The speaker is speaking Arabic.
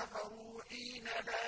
كَفَرُوا حِينَ لَا